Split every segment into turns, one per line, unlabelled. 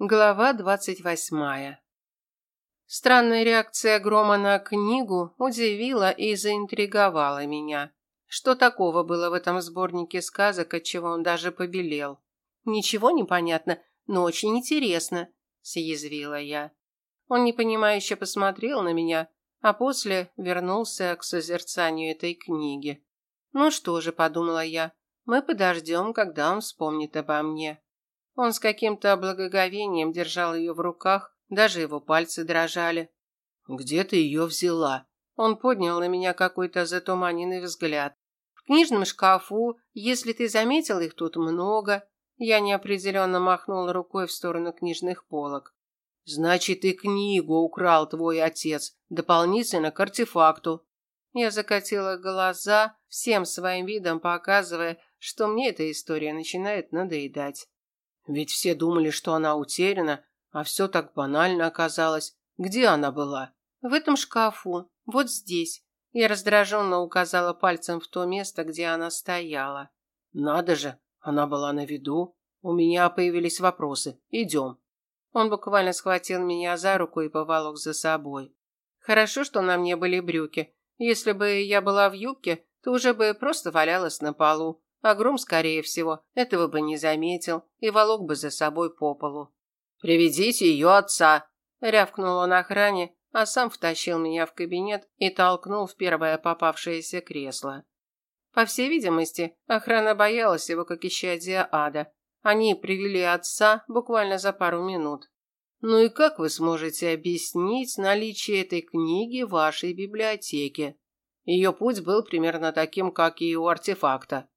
Глава двадцать восьмая. Странная реакция Грома на книгу удивила и заинтриговала меня. Что такого было в этом сборнике сказок, от чего он даже побелел? Ничего не понятно, но очень интересно, съязвила я. Он непонимающе посмотрел на меня, а после вернулся к созерцанию этой книги. Ну что же, подумала я, мы подождем, когда он вспомнит обо мне. Он с каким-то благоговением держал ее в руках, даже его пальцы дрожали. «Где ты ее взяла?» Он поднял на меня какой-то затуманенный взгляд. «В книжном шкафу, если ты заметил, их тут много». Я неопределенно махнул рукой в сторону книжных полок. «Значит, и книгу украл твой отец, дополнительно к артефакту». Я закатила глаза, всем своим видом показывая, что мне эта история начинает надоедать. Ведь все думали, что она утеряна, а все так банально оказалось. Где она была? В этом шкафу, вот здесь. Я раздраженно указала пальцем в то место, где она стояла. Надо же, она была на виду. У меня появились вопросы. Идем. Он буквально схватил меня за руку и поволок за собой. Хорошо, что на мне были брюки. Если бы я была в юбке, то уже бы просто валялась на полу. А Гром, скорее всего, этого бы не заметил и волок бы за собой по полу. «Приведите ее отца!» – рявкнул он охране, а сам втащил меня в кабинет и толкнул в первое попавшееся кресло. По всей видимости, охрана боялась его как исчадия ада. Они привели отца буквально за пару минут. «Ну и как вы сможете объяснить наличие этой книги в вашей библиотеке?» Ее путь был примерно таким, как и у артефакта.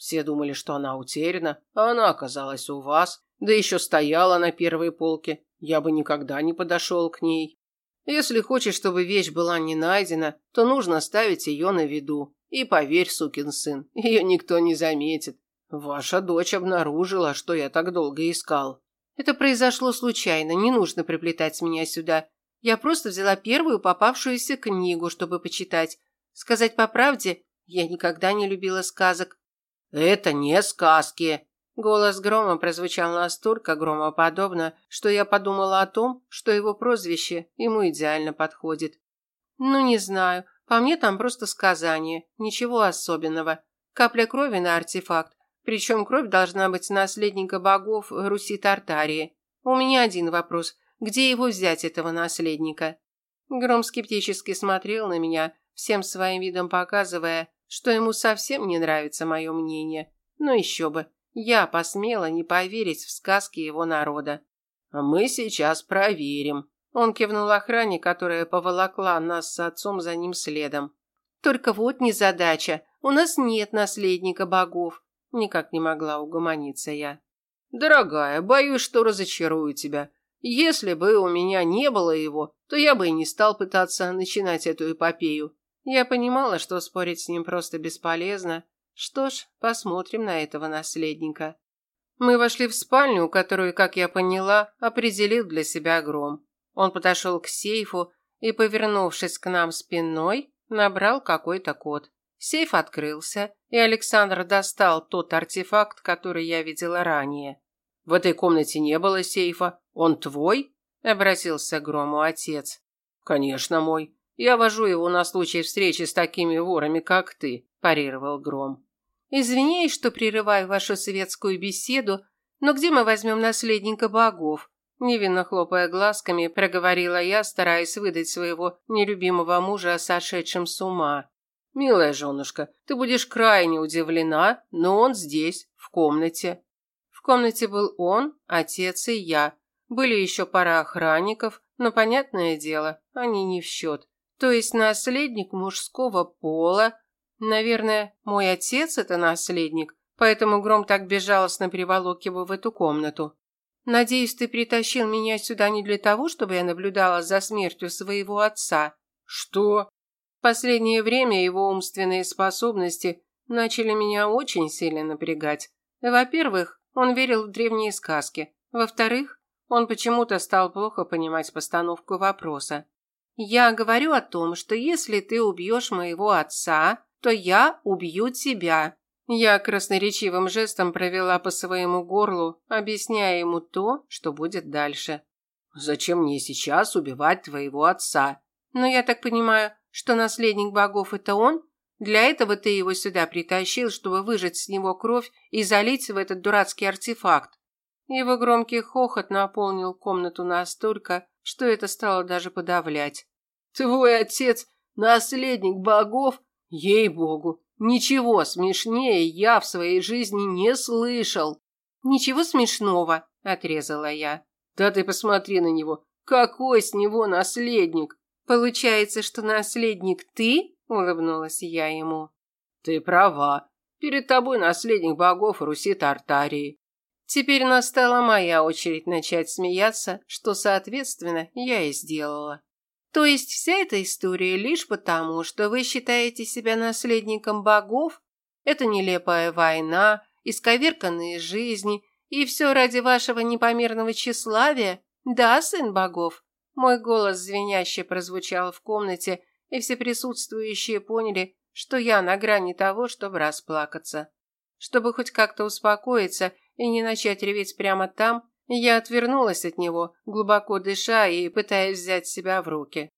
Все думали, что она утеряна, а она оказалась у вас, да еще стояла на первой полке. Я бы никогда не подошел к ней. Если хочешь, чтобы вещь была не найдена, то нужно ставить ее на виду. И поверь, сукин сын, ее никто не заметит. Ваша дочь обнаружила, что я так долго искал. Это произошло случайно, не нужно приплетать меня сюда. Я просто взяла первую попавшуюся книгу, чтобы почитать. Сказать по правде, я никогда не любила сказок. «Это не сказки!» Голос Грома прозвучал настолько громоподобно, что я подумала о том, что его прозвище ему идеально подходит. «Ну, не знаю. По мне там просто сказание. Ничего особенного. Капля крови на артефакт. Причем кровь должна быть наследника богов Руси-Тартарии. У меня один вопрос. Где его взять, этого наследника?» Гром скептически смотрел на меня, всем своим видом показывая, что ему совсем не нравится мое мнение. Но еще бы, я посмела не поверить в сказки его народа. А мы сейчас проверим. Он кивнул охране, которая поволокла нас с отцом за ним следом. Только вот незадача. У нас нет наследника богов. Никак не могла угомониться я. Дорогая, боюсь, что разочарую тебя. Если бы у меня не было его, то я бы и не стал пытаться начинать эту эпопею. Я понимала, что спорить с ним просто бесполезно. Что ж, посмотрим на этого наследника. Мы вошли в спальню, которую, как я поняла, определил для себя Гром. Он подошел к сейфу и, повернувшись к нам спиной, набрал какой-то код. Сейф открылся, и Александр достал тот артефакт, который я видела ранее. «В этой комнате не было сейфа. Он твой?» – обратился к Грому отец. «Конечно мой. Я вожу его на случай встречи с такими ворами, как ты, парировал Гром. Извиняюсь, что прерываю вашу светскую беседу, но где мы возьмем наследника богов? Невинно хлопая глазками, проговорила я, стараясь выдать своего нелюбимого мужа сошедшим с ума. «Милая женушка, ты будешь крайне удивлена, но он здесь, в комнате». В комнате был он, отец и я. Были еще пара охранников, но, понятное дело, они не в счет. То есть наследник мужского пола. Наверное, мой отец это наследник, поэтому Гром так безжалостно приволок его в эту комнату. Надеюсь, ты притащил меня сюда не для того, чтобы я наблюдала за смертью своего отца. Что? В последнее время его умственные способности начали меня очень сильно напрягать. Во-первых, он верил в древние сказки. Во-вторых, он почему-то стал плохо понимать постановку вопроса. Я говорю о том, что если ты убьешь моего отца, то я убью тебя. Я красноречивым жестом провела по своему горлу, объясняя ему то, что будет дальше.
«Зачем мне сейчас убивать твоего отца?»
«Но я так понимаю, что наследник богов – это он? Для этого ты его сюда притащил, чтобы выжать с него кровь и залить в этот дурацкий артефакт. Его громкий хохот наполнил комнату настолько, что это стало даже подавлять.
«Твой отец – наследник богов? Ей-богу, ничего смешнее я в своей жизни не слышал!»
«Ничего смешного», – отрезала я.
«Да ты посмотри на него! Какой с него наследник!»
«Получается, что наследник ты?» – улыбнулась я ему.
«Ты права. Перед тобой наследник богов Руси Тартарии.
Теперь настала моя очередь начать смеяться, что, соответственно, я и сделала. То есть вся эта история лишь потому, что вы считаете себя наследником богов? Это нелепая война, исковерканные жизни, и все ради вашего непомерного тщеславия? Да, сын богов? Мой голос звеняще прозвучал в комнате, и все присутствующие поняли, что я на грани того, чтобы расплакаться. Чтобы хоть как-то успокоиться и не начать реветь прямо там, я отвернулась от него, глубоко дыша и пытаясь взять себя в руки.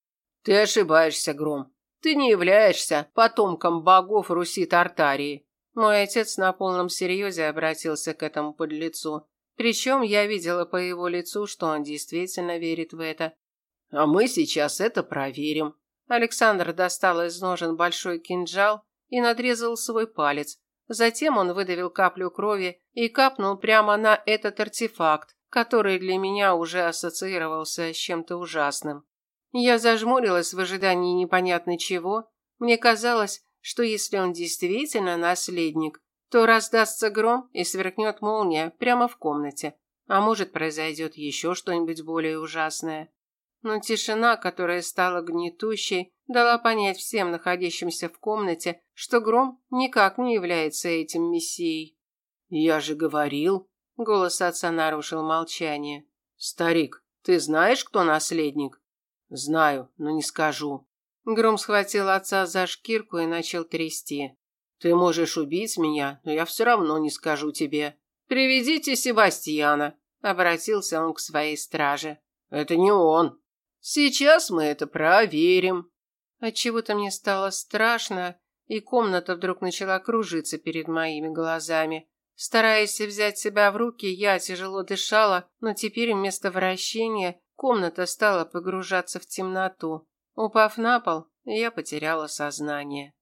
«Ты ошибаешься, Гром. Ты не являешься потомком богов Руси Тартарии».
Мой отец на полном серьезе обратился к этому подлецу. Причем я видела по его лицу, что он действительно верит в это.
«А мы сейчас это проверим».
Александр достал из ножен большой кинжал и надрезал свой палец, Затем он выдавил каплю крови и капнул прямо на этот артефакт, который для меня уже ассоциировался с чем-то ужасным. Я зажмурилась в ожидании непонятно чего. Мне казалось, что если он действительно наследник, то раздастся гром и сверкнет молния прямо в комнате. А может, произойдет еще что-нибудь более ужасное. Но тишина, которая стала гнетущей, дала понять всем находящимся в комнате, что Гром никак не является этим мессией.
«Я же говорил», — голос отца нарушил молчание. «Старик, ты знаешь, кто наследник?» «Знаю, но не скажу».
Гром схватил отца за шкирку и начал трясти.
«Ты можешь убить меня, но я все равно не скажу тебе. Приведите Себастьяна», — обратился он к своей страже. «Это не он», Сейчас мы это проверим.
Отчего-то мне стало страшно, и комната вдруг начала кружиться перед моими глазами. Стараясь взять себя в руки, я тяжело дышала, но теперь вместо вращения комната стала погружаться в темноту. Упав на пол, я потеряла сознание.